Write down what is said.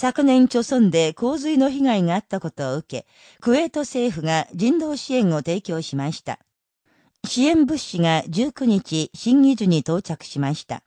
昨年貯村で洪水の被害があったことを受け、クウェート政府が人道支援を提供しました。支援物資が19日、新義州に到着しました。